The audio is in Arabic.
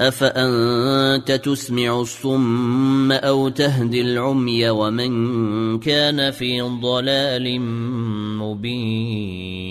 أفأنت تسمع الصم أو تهدي العمي ومن كان في ضلال مبين